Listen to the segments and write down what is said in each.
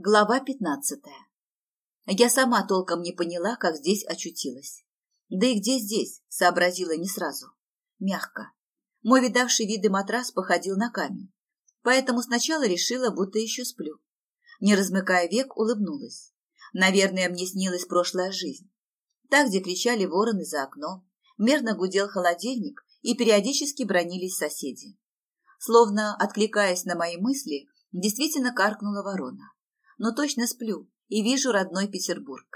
Глава пятнадцатая. Я сама толком не поняла, как здесь очутилась. Да и где здесь, сообразила не сразу. Мягко. Мой видавший виды матрас походил на камень. Поэтому сначала решила, будто еще сплю. Не размыкая век, улыбнулась. Наверное, мне снилась прошлая жизнь. Так, где кричали вороны за окном, мерно гудел холодильник и периодически бронились соседи. Словно, откликаясь на мои мысли, действительно каркнула ворона но точно сплю и вижу родной Петербург.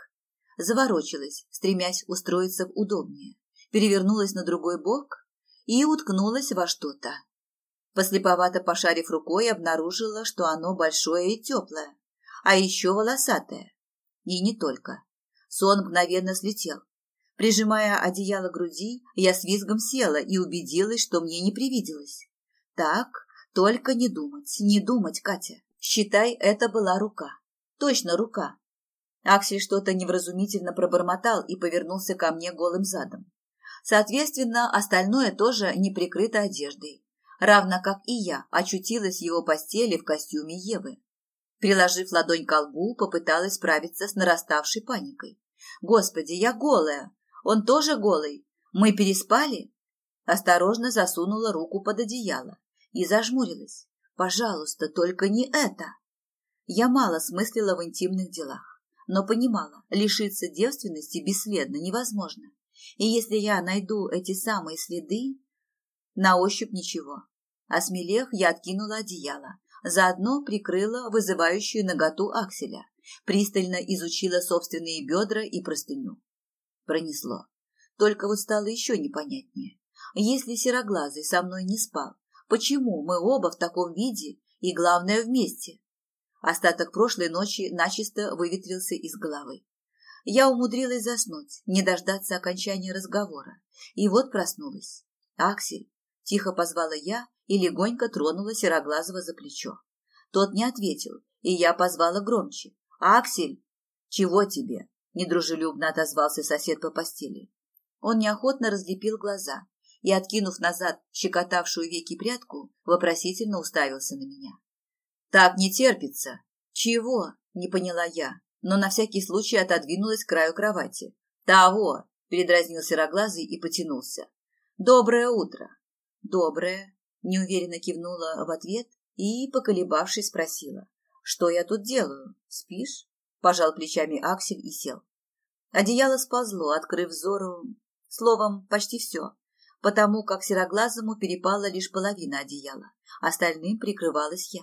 Заворочилась, стремясь устроиться удобнее, перевернулась на другой бок и уткнулась во что-то. Послеповато пошарив рукой, обнаружила, что оно большое и теплое, а еще волосатое. И не только. Сон мгновенно слетел. Прижимая одеяло груди, я с визгом села и убедилась, что мне не привиделось. Так, только не думать, не думать, Катя. Считай, это была рука. Точно рука. Аксель что-то невразумительно пробормотал и повернулся ко мне голым задом. Соответственно, остальное тоже не прикрыто одеждой, равно как и я очутилась в его постели в костюме Евы. Приложив ладонь к лбу, попыталась справиться с нараставшей паникой. «Господи, я голая! Он тоже голый! Мы переспали?» Осторожно засунула руку под одеяло и зажмурилась. Пожалуйста, только не это. Я мало смыслила в интимных делах, но понимала, лишиться девственности бесследно невозможно. И если я найду эти самые следы, на ощупь ничего. Осмелев, я откинула одеяло, заодно прикрыла вызывающую наготу акселя, пристально изучила собственные бедра и простыню. Пронесло. Только вот стало еще непонятнее. Если сероглазый со мной не спал, Почему мы оба в таком виде и, главное, вместе? Остаток прошлой ночи начисто выветрился из головы. Я умудрилась заснуть, не дождаться окончания разговора. И вот проснулась. «Аксель!» – тихо позвала я и легонько тронула Сероглазого за плечо. Тот не ответил, и я позвала громче. «Аксель!» «Чего тебе?» – недружелюбно отозвался сосед по постели. Он неохотно разлепил глаза, и, откинув назад щекотавшую веки прядку, вопросительно уставился на меня. «Так не терпится!» «Чего?» – не поняла я, но на всякий случай отодвинулась к краю кровати. «Того!» – передразнил сероглазый и потянулся. «Доброе утро!» «Доброе!» – неуверенно кивнула в ответ и, поколебавшись, спросила. «Что я тут делаю? Спишь?» – пожал плечами Аксель и сел. Одеяло сползло, открыв взору, словом, почти все потому как сероглазому перепала лишь половина одеяла, остальным прикрывалась я.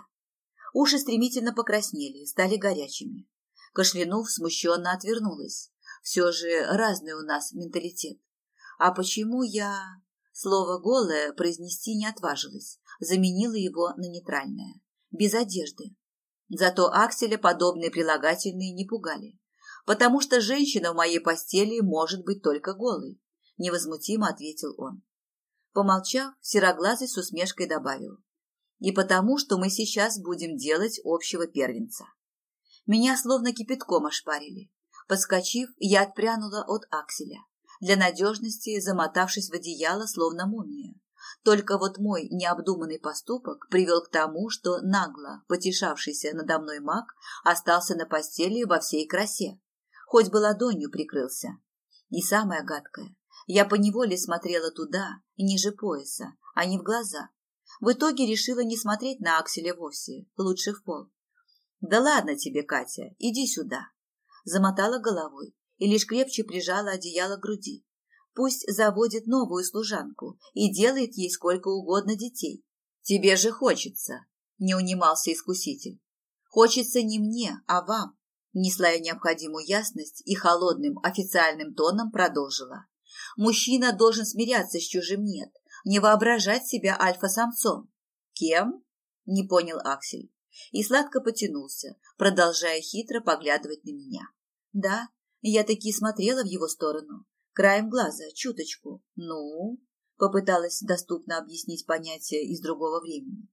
Уши стремительно покраснели, стали горячими. Кашлянув, смущенно отвернулась. Все же разный у нас менталитет. А почему я... Слово «голое» произнести не отважилась, заменила его на нейтральное, без одежды. Зато Акселя подобные прилагательные не пугали, потому что женщина в моей постели может быть только голой, невозмутимо ответил он. Помолчав, Сероглазый с усмешкой добавил. И потому, что мы сейчас будем делать общего первенца. Меня словно кипятком ошпарили. Подскочив, я отпрянула от акселя, для надежности замотавшись в одеяло, словно мумия. Только вот мой необдуманный поступок привел к тому, что нагло потешавшийся надо мной маг остался на постели во всей красе, хоть бы ладонью прикрылся. И самое гадкое, я поневоле смотрела туда, ниже пояса, а не в глаза. В итоге решила не смотреть на Акселя вовсе, лучше в пол. «Да ладно тебе, Катя, иди сюда!» Замотала головой и лишь крепче прижала одеяло к груди. Пусть заводит новую служанку и делает ей сколько угодно детей. Тебе же хочется, не унимался искуситель. Хочется не мне, а вам. Несла я необходимую ясность и холодным официальным тоном продолжила. Мужчина должен смиряться с чужим «нет», не воображать себя альфа-самцом. «Кем?» – не понял Аксель. И сладко потянулся, продолжая хитро поглядывать на меня. Да, я таки смотрела в его сторону, краем глаза, чуточку. Ну, попыталась доступно объяснить понятие из другого времени.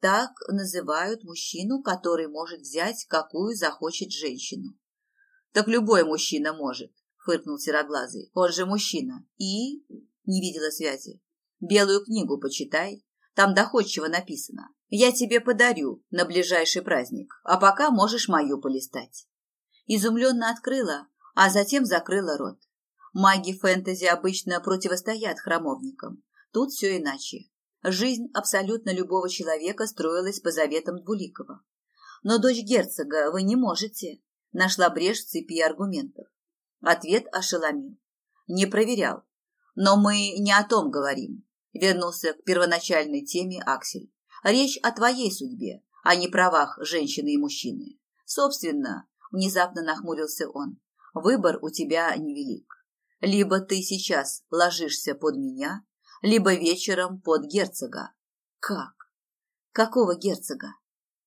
Так называют мужчину, который может взять, какую захочет женщину. Так любой мужчина может, фыркнул сероглазый. Он же мужчина. И? Не видела связи. Белую книгу почитай. Там доходчиво написано. Я тебе подарю на ближайший праздник, а пока можешь мою полистать. Изумленно открыла, а затем закрыла рот. Маги фэнтези обычно противостоят храмовникам. Тут все иначе. Жизнь абсолютно любого человека строилась по заветам Двуликова. Но дочь герцога вы не можете. Нашла брешь в цепи аргументов. Ответ ошеломил. Не проверял. Но мы не о том говорим. Вернулся к первоначальной теме Аксель. Речь о твоей судьбе, а не правах женщины и мужчины. Собственно, внезапно нахмурился он. Выбор у тебя невелик. Либо ты сейчас ложишься под меня, либо вечером под герцога. Как? Какого герцога?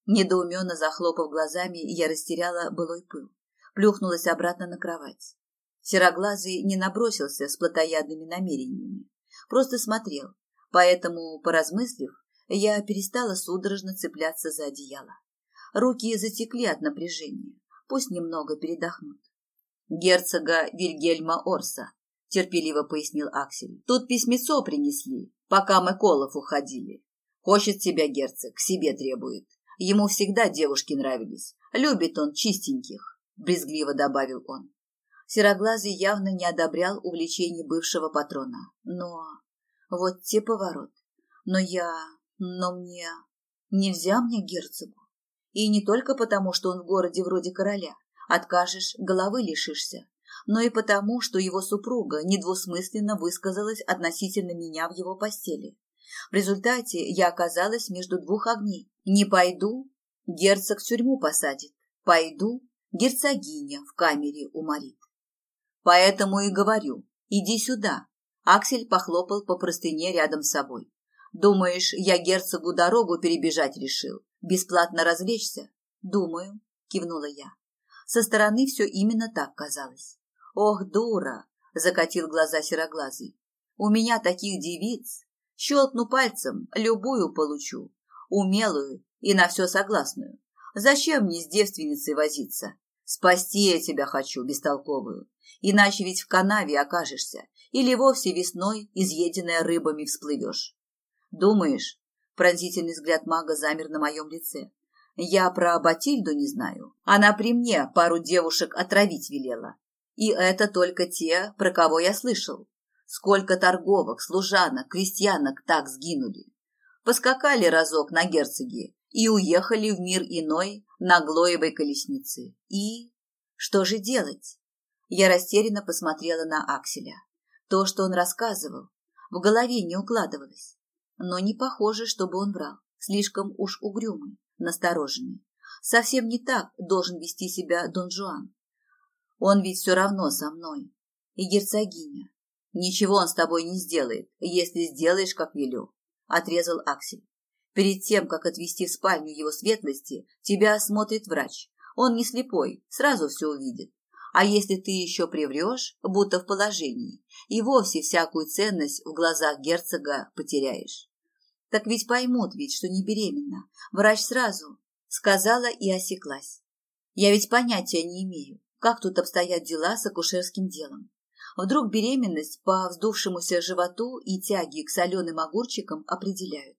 Недоуменно захлопав глазами, я растеряла былой пыл. Плюхнулась обратно на кровать. Сероглазый не набросился с плотоядными намерениями. Просто смотрел. Поэтому, поразмыслив, я перестала судорожно цепляться за одеяло. Руки затекли от напряжения. Пусть немного передохнут. Герцога Вильгельма Орса, терпеливо пояснил Аксель. Тут письмецо принесли, пока мы Колов уходили. Хочет тебя герцог, к себе требует. Ему всегда девушки нравились. Любит он чистеньких, брезгливо добавил он. Сероглазый явно не одобрял увлечений бывшего патрона. Но... Вот те поворот. Но я... Но мне... Нельзя мне герцогу. И не только потому, что он в городе вроде короля. Откажешь, головы лишишься. Но и потому, что его супруга недвусмысленно высказалась относительно меня в его постели. В результате я оказалась между двух огней. Не пойду, герцог в тюрьму посадит. Пойду, герцогиня в камере уморит. Поэтому и говорю, иди сюда. Аксель похлопал по простыне рядом с собой. Думаешь, я герцогу дорогу перебежать решил? Бесплатно развлечься? Думаю, кивнула я. Со стороны все именно так казалось. Ох, дура, закатил глаза сероглазый. У меня таких девиц. Щелкну пальцем, любую получу. Умелую и на все согласную. Зачем мне с девственницей возиться? Спасти я тебя хочу, бестолковую. Иначе ведь в канаве окажешься, или вовсе весной, изъеденная рыбами, всплывешь. Думаешь, пронзительный взгляд мага замер на моем лице. Я про Батильду не знаю. Она при мне пару девушек отравить велела. И это только те, про кого я слышал. Сколько торговок, служанок, крестьянок так сгинули. Поскакали разок на герцоге и уехали в мир иной на Глоевой колеснице. И что же делать? Я растерянно посмотрела на Акселя. То, что он рассказывал, в голове не укладывалось. Но не похоже, чтобы он врал. Слишком уж угрюмый, настороженный. Совсем не так должен вести себя Дон Жуан. Он ведь все равно со мной. И герцогиня. Ничего он с тобой не сделает, если сделаешь, как велю, — отрезал Аксель. Перед тем, как отвезти в спальню его светлости, тебя осмотрит врач. Он не слепой, сразу все увидит. А если ты еще приврешь, будто в положении, и вовсе всякую ценность в глазах герцога потеряешь. Так ведь поймут ведь, что не беременна. Врач сразу сказала и осеклась. Я ведь понятия не имею, как тут обстоят дела с акушерским делом. Вдруг беременность по вздувшемуся животу и тяги к соленым огурчикам определяют.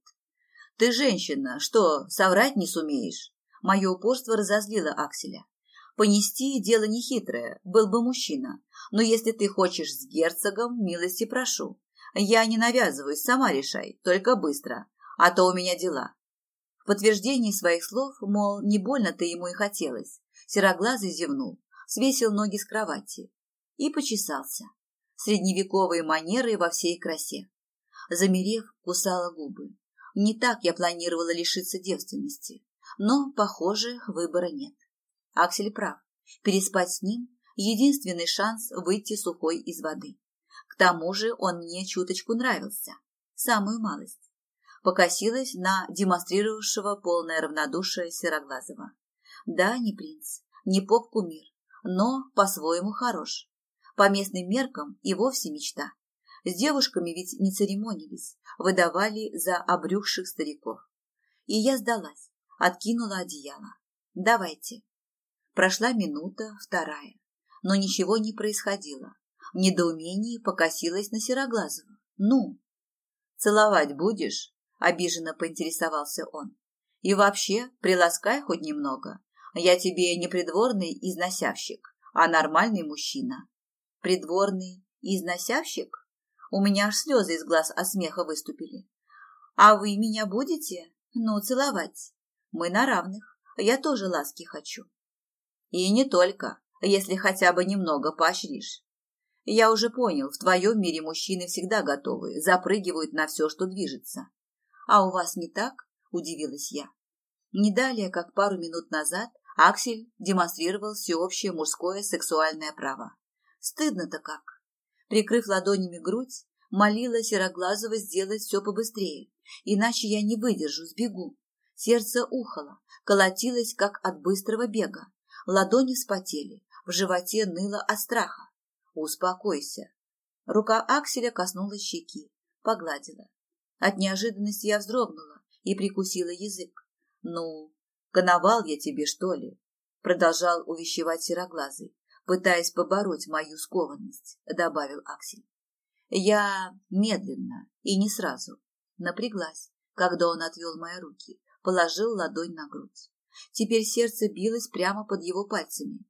Ты женщина, что, соврать не сумеешь? Мое упорство разозлило Акселя. Понести дело нехитрое, был бы мужчина. Но если ты хочешь с герцогом, милости прошу. Я не навязываюсь, сама решай, только быстро, а то у меня дела. В подтверждении своих слов, мол, не больно-то ему и хотелось, сероглазый зевнул, свесил ноги с кровати и почесался. Средневековые манеры во всей красе. Замерев, кусала губы. Не так я планировала лишиться девственности, но, похоже, выбора нет. Аксель прав. Переспать с ним – единственный шанс выйти сухой из воды. К тому же он мне чуточку нравился. Самую малость. Покосилась на демонстрировавшего полное равнодушие Сероглазого. Да, не принц, не поп-кумир, но по-своему хорош. По местным меркам и вовсе мечта. С девушками ведь не церемонились, выдавали за обрюхших стариков. И я сдалась, откинула одеяло. Давайте, Прошла минута, вторая, но ничего не происходило. В недоумении покосилась на Сероглазого. «Ну?» «Целовать будешь?» Обиженно поинтересовался он. И вообще, приласкай хоть немного. Я тебе не придворный износявщик, а нормальный мужчина. Придворный износявщик? У меня аж слезы из глаз от смеха выступили. А вы меня будете? Ну, целовать. Мы на равных. Я тоже ласки хочу. И не только, если хотя бы немного поощришь. Я уже понял, в твоем мире мужчины всегда готовы, запрыгивают на все, что движется. А у вас не так? Удивилась я. Не далее, как пару минут назад, Аксель демонстрировал всеобщее мужское сексуальное право. Стыдно-то как. Прикрыв ладонями грудь, молила Сероглазого сделать все побыстрее, иначе я не выдержу, сбегу. Сердце ухало, колотилось, как от быстрого бега. Ладони вспотели, в животе ныло от страха. Успокойся. Рука Акселя коснулась щеки, погладила. От неожиданности я вздрогнула и прикусила язык. Ну, коновал я тебе, что ли? Продолжал увещевать сероглазый, пытаясь побороть мою скованность, добавил Аксель. Я медленно и не сразу напряглась, когда он отвел мои руки, положил ладонь на грудь. Теперь сердце билось прямо под его пальцами.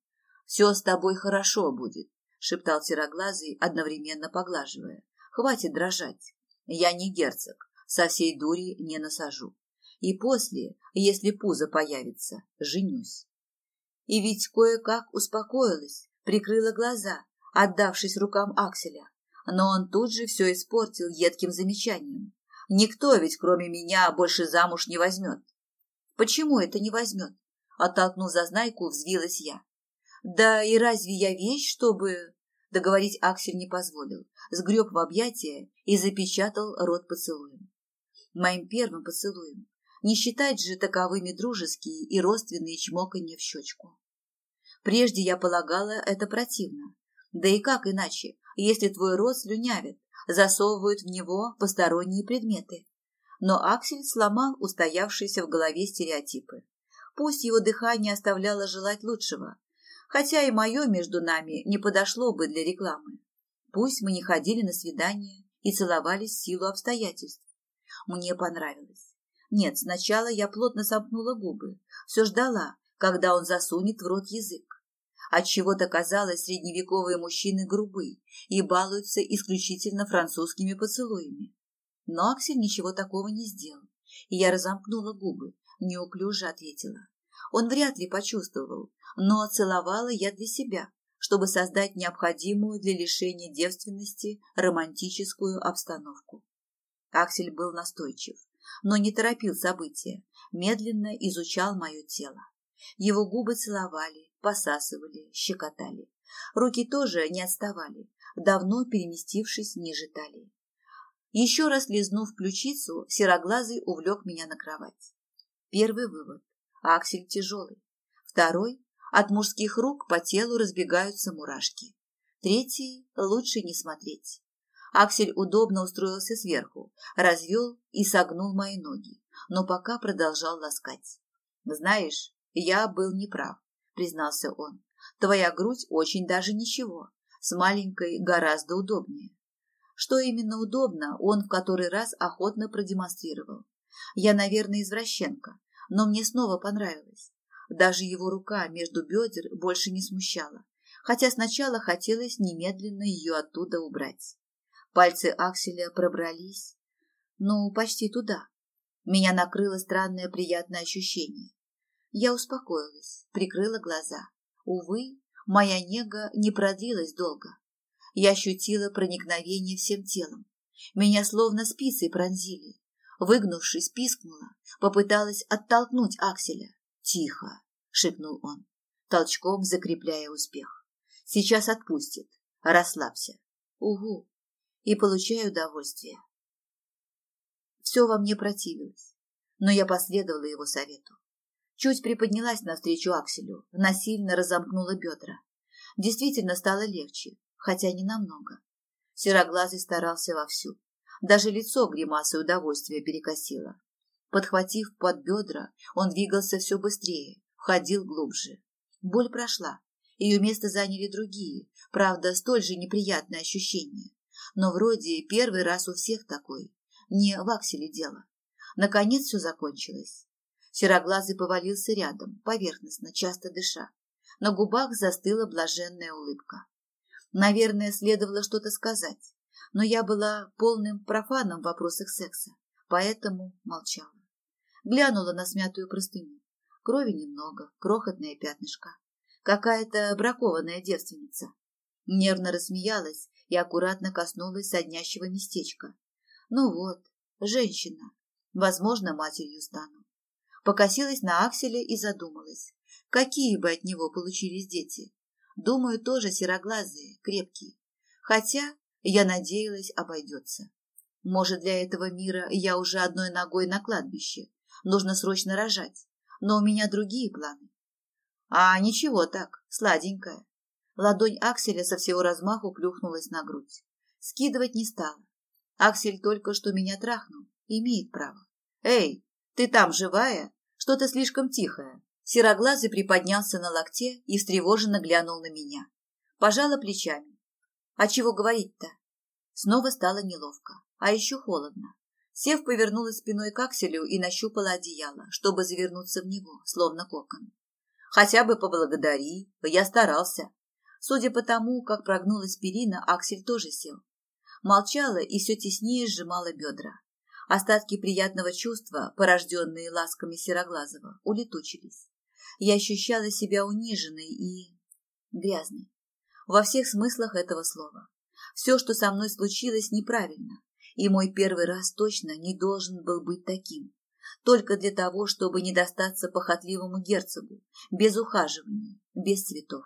«Все с тобой хорошо будет», — шептал сероглазый, одновременно поглаживая. «Хватит дрожать. Я не герцог, со всей дури не насажу. И после, если пузо появится, женюсь». И ведь кое-как успокоилась, прикрыла глаза, отдавшись рукам Акселя. Но он тут же все испортил едким замечанием. Никто ведь, кроме меня, больше замуж не возьмет. Почему это не возьмет? Оттолкнув зазнайку, взвилась я. Да и разве я вещь, чтобы... Договорить Аксель не позволил, сгреб в объятия и запечатал рот поцелуем. Моим первым поцелуем. Не считать же таковыми дружеские и родственные чмоканья в щечку. Прежде я полагала это противно. Да и как иначе, если твой рот слюнявит, засовывают в него посторонние предметы. Но Аксель сломал устоявшиеся в голове стереотипы. Пусть его дыхание оставляло желать лучшего, хотя и мое между нами не подошло бы для рекламы. Пусть мы не ходили на свидания и целовались в силу обстоятельств. Мне понравилось. Нет, сначала я плотно сомкнула губы, все ждала, когда он засунет в рот язык. Отчего-то казалось, средневековые мужчины грубы и балуются исключительно французскими поцелуями. Но Аксель ничего такого не сделал, и я разомкнула губы, неуклюже ответила. Он вряд ли почувствовал, но целовала я для себя, чтобы создать необходимую для лишения девственности романтическую обстановку. Аксель был настойчив, но не торопил события, медленно изучал мое тело. Его губы целовали, посасывали, щекотали. Руки тоже не отставали, давно переместившись ниже талии. Еще раз лизнув ключицу, сероглазый увлек меня на кровать. Первый вывод. Аксель тяжелый. Второй. От мужских рук по телу разбегаются мурашки. Третий. Лучше не смотреть. Аксель удобно устроился сверху, развел и согнул мои ноги, но пока продолжал ласкать. «Знаешь, я был неправ», — признался он. «Твоя грудь очень даже ничего, с маленькой гораздо удобнее. Что именно удобно, он в который раз охотно продемонстрировал. Я, наверное, извращенка, но мне снова понравилось. Даже его рука между бедер больше не смущала, хотя сначала хотелось немедленно ее оттуда убрать. Пальцы Акселя пробрались, ну, почти туда. Меня накрыло странное приятное ощущение. Я успокоилась, прикрыла глаза. Увы, моя нега не продлилась долго. Я ощутила проникновение всем телом. Меня словно спицей пронзили. Выгнувшись, пискнула, попыталась оттолкнуть Акселя. «Тихо!» — шепнул он, толчком закрепляя успех. «Сейчас отпустит. Расслабься. Угу!» И получаю удовольствие. Все во мне противилось, но я последовала его совету. Чуть приподнялась навстречу Акселю, насильно разомкнула бедра. Действительно стало легче, хотя не намного. Сероглазый старался вовсю. Даже лицо гримасой удовольствия перекосило. Подхватив под бедра, он двигался все быстрее, входил глубже. Боль прошла. Ее место заняли другие, правда, столь же неприятные ощущения. Но вроде первый раз у всех такой. Не в акселе дело. Наконец все закончилось. Сероглазый повалился рядом, поверхностно, часто дыша. На губах застыла блаженная улыбка. Наверное, следовало что-то сказать, но я была полным профаном в вопросах секса, поэтому молчала. Глянула на смятую простыню. Крови немного, крохотное пятнышко. Какая-то бракованная девственница. Нервно рассмеялась и аккуратно коснулась соднящего местечка. Ну вот, женщина. Возможно, матерью стану. Покосилась на Акселя и задумалась, какие бы от него получились дети. Думаю, тоже сероглазые, крепкие. Хотя, я надеялась, обойдется. Может, для этого мира я уже одной ногой на кладбище. Нужно срочно рожать. Но у меня другие планы. А ничего так, сладенькая. Ладонь Акселя со всего размаху плюхнулась на грудь. Скидывать не стала. Аксель только что меня трахнул. Имеет право. Эй, ты там живая? Что-то слишком тихое. Сероглазый приподнялся на локте и встревоженно глянул на меня. Пожала плечами. А чего говорить-то? Снова стало неловко, а еще холодно. Сев повернулась спиной к Акселю и нащупала одеяло, чтобы завернуться в него, словно кокон. Хотя бы поблагодари, я старался. Судя по тому, как прогнулась перина, Аксель тоже сел. Молчала и все теснее сжимала бедра. Остатки приятного чувства, порожденные ласками Сероглазого, улетучились. Я ощущала себя униженной и грязной. Во всех смыслах этого слова. Все, что со мной случилось, неправильно, и мой первый раз точно не должен был быть таким. Только для того, чтобы не достаться похотливому герцогу, без ухаживания, без цветов.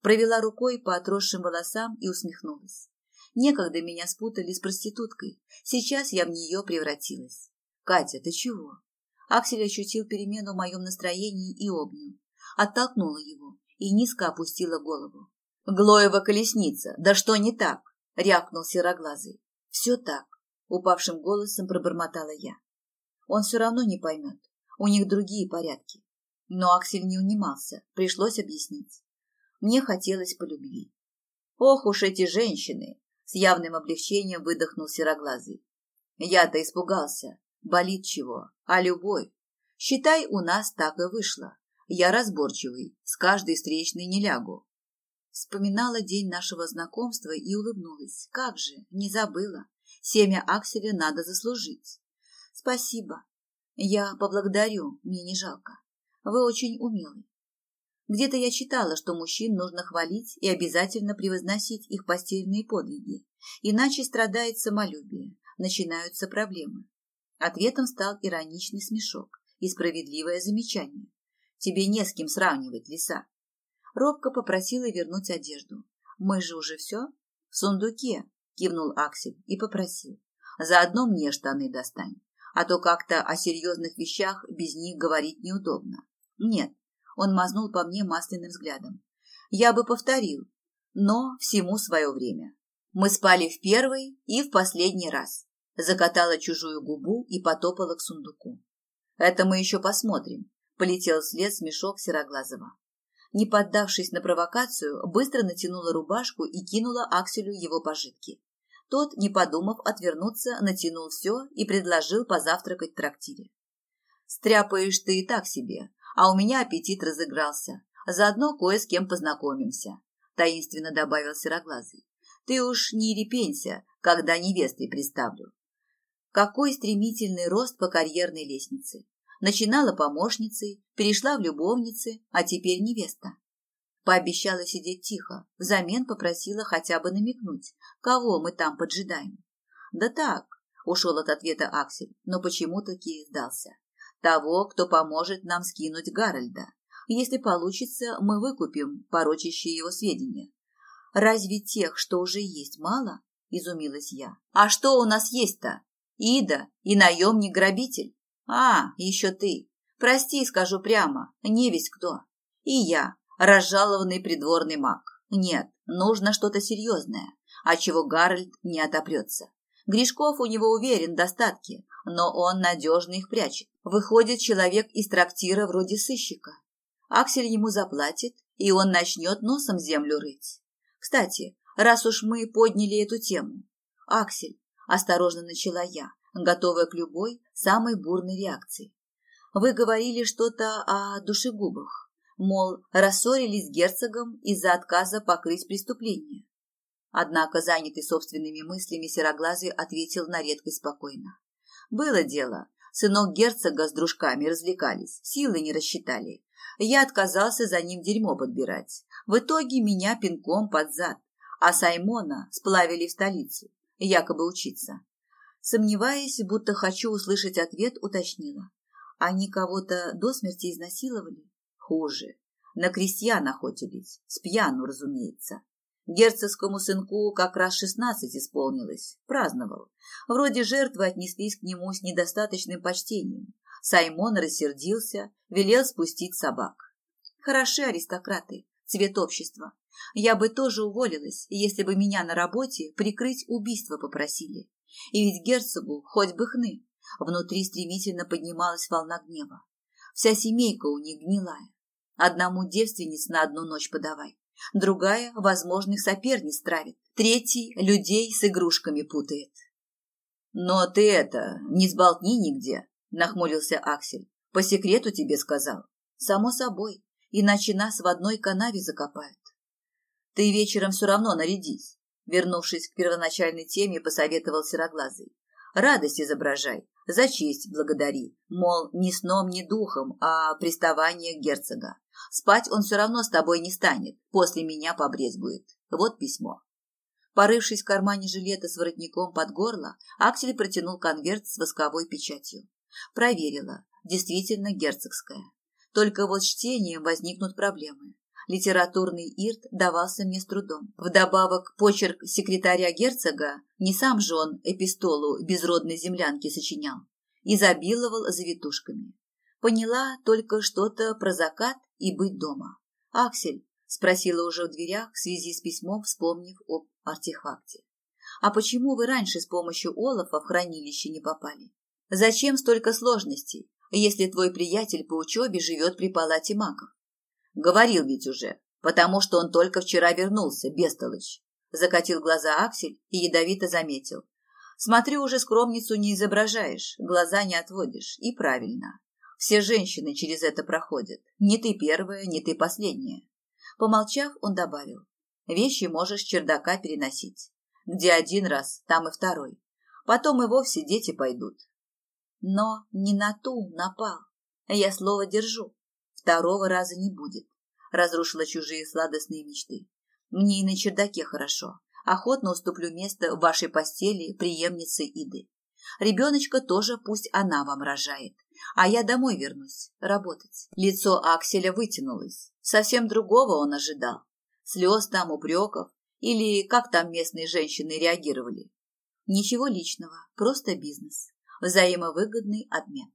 Провела рукой по отросшим волосам и усмехнулась. Некогда меня спутали с проституткой. Сейчас я в нее превратилась. Катя, ты чего? Аксель ощутил перемену в моем настроении и обнял. Оттолкнула его и низко опустила голову. Глоева колесница, да что не так? Рявкнул сероглазый. Все так, упавшим голосом пробормотала я. Он все равно не поймет. У них другие порядки. Но Аксель не унимался, пришлось объяснить. Мне хотелось по любви. Ох уж эти женщины! С явным облегчением выдохнул сероглазый. Я-то испугался. Болит чего? А любовь? Считай, у нас так и вышло. Я разборчивый, с каждой встречной не лягу. Вспоминала день нашего знакомства и улыбнулась. Как же, не забыла. Семя Акселя надо заслужить. Спасибо. Я поблагодарю, мне не жалко. Вы очень умелый. Где-то я читала, что мужчин нужно хвалить и обязательно превозносить их постельные подвиги, иначе страдает самолюбие, начинаются проблемы. Ответом стал ироничный смешок и справедливое замечание. Тебе не с кем сравнивать, лиса. Робко попросила вернуть одежду. Мы же уже все? В сундуке, кивнул Аксель и попросил. Заодно мне штаны достань, а то как-то о серьезных вещах без них говорить неудобно. Нет, он мазнул по мне масляным взглядом. Я бы повторил, но всему свое время. Мы спали в первый и в последний раз. Закатала чужую губу и потопала к сундуку. Это мы еще посмотрим. Полетел вслед смешок Сероглазого. Не поддавшись на провокацию, быстро натянула рубашку и кинула Акселю его пожитки. Тот, не подумав отвернуться, натянул все и предложил позавтракать в трактире. «Стряпаешь ты и так себе, а у меня аппетит разыгрался. Заодно кое с кем познакомимся», – таинственно добавил Сероглазый. «Ты уж не репенься, когда невестой приставлю». Какой стремительный рост по карьерной лестнице. Начинала помощницей, перешла в любовницы, а теперь невеста. Пообещала сидеть тихо, взамен попросила хотя бы намекнуть, кого мы там поджидаем. Да так, ушел от ответа Аксель, но почему-таки сдался. Того, кто поможет нам скинуть Гарольда. Если получится, мы выкупим порочащие его сведения. Разве тех, что уже есть, мало? Изумилась я. А что у нас есть-то? Ида и наемник-грабитель. А, еще ты. Прости, скажу прямо, не весь кто. И я, разжалованный придворный маг. Нет, нужно что-то серьезное, а чего Гарольд не отопрется. Гришков у него уверен достатки, но он надежно их прячет. Выходит человек из трактира вроде сыщика. Аксель ему заплатит, и он начнет носом землю рыть. Кстати, раз уж мы подняли эту тему. Аксель, осторожно начала я, готовая к любой, самой бурной реакции. Вы говорили что-то о душегубах, мол, рассорились с герцогом из-за отказа покрыть преступление. Однако, занятый собственными мыслями, Сероглазый ответил на редкость спокойно. Было дело. Сынок герцога с дружками развлекались, силы не рассчитали. Я отказался за ним дерьмо подбирать. В итоге меня пинком под зад, а Саймона сплавили в столицу, якобы учиться. Сомневаясь, будто хочу услышать ответ, уточнила. Они кого-то до смерти изнасиловали? Хуже. На крестьян охотились, с пьяну, разумеется. Герцогскому сынку как раз шестнадцать исполнилось, праздновал. Вроде жертвы отнеслись к нему с недостаточным почтением. Саймон рассердился, велел спустить собак. Хороши аристократы, цвет общества. Я бы тоже уволилась, если бы меня на работе прикрыть убийство попросили. И ведь герцогу хоть бы хны. Внутри стремительно поднималась волна гнева. Вся семейка у них гнилая. Одному девственниц на одну ночь подавай. Другая возможных соперниц травит. Третий людей с игрушками путает. «Но ты это, не сболтни нигде», – нахмурился Аксель. «По секрету тебе сказал». «Само собой, иначе нас в одной канаве закопают». «Ты вечером все равно нарядись», – вернувшись к первоначальной теме, посоветовал Сероглазый. «Радость изображай, за честь благодари, мол, ни сном, ни духом, а приставание герцога. Спать он все равно с тобой не станет, после меня побрезгует. Вот письмо. Порывшись в кармане жилета с воротником под горло, Аксель протянул конверт с восковой печатью. Проверила. Действительно герцогская. Только вот с чтением возникнут проблемы. Литературный ирт давался мне с трудом. Вдобавок, почерк секретаря герцога, не сам же он эпистолу безродной землянки сочинял, изобиловал завитушками. Поняла только что-то про закат и быть дома. «Аксель?» – спросила уже в дверях в связи с письмом, вспомнив об артефакте. «А почему вы раньше с помощью Олафа в хранилище не попали? Зачем столько сложностей, если твой приятель по учебе живет при палате магов?» «Говорил ведь уже, потому что он только вчера вернулся, бестолочь», – закатил глаза Аксель и ядовито заметил. «Смотрю, уже скромницу не изображаешь, глаза не отводишь, и правильно. Все женщины через это проходят. Не ты первая, не ты последняя. Помолчав, он добавил. Вещи можешь чердака переносить. Где один раз, там и второй. Потом и вовсе дети пойдут. Но не на ту напал. Я слово держу. Второго раза не будет. Разрушила чужие сладостные мечты. Мне и на чердаке хорошо. Охотно уступлю место в вашей постели преемницы Иды. Ребеночка тоже пусть она вам рожает а я домой вернусь, работать. Лицо Акселя вытянулось. Совсем другого он ожидал. Слез там, упреков. Или как там местные женщины реагировали. Ничего личного, просто бизнес. Взаимовыгодный обмен.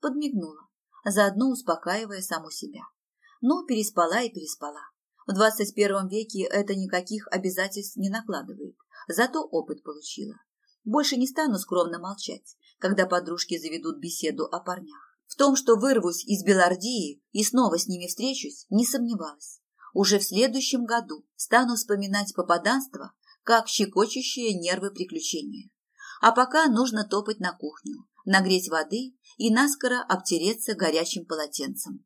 Подмигнула, заодно успокаивая саму себя. Ну, переспала и переспала. В двадцать первом веке это никаких обязательств не накладывает. Зато опыт получила. Больше не стану скромно молчать когда подружки заведут беседу о парнях. В том, что вырвусь из Белардии и снова с ними встречусь, не сомневалась. Уже в следующем году стану вспоминать попаданство как щекочущие нервы приключения. А пока нужно топать на кухню, нагреть воды и наскоро обтереться горячим полотенцем.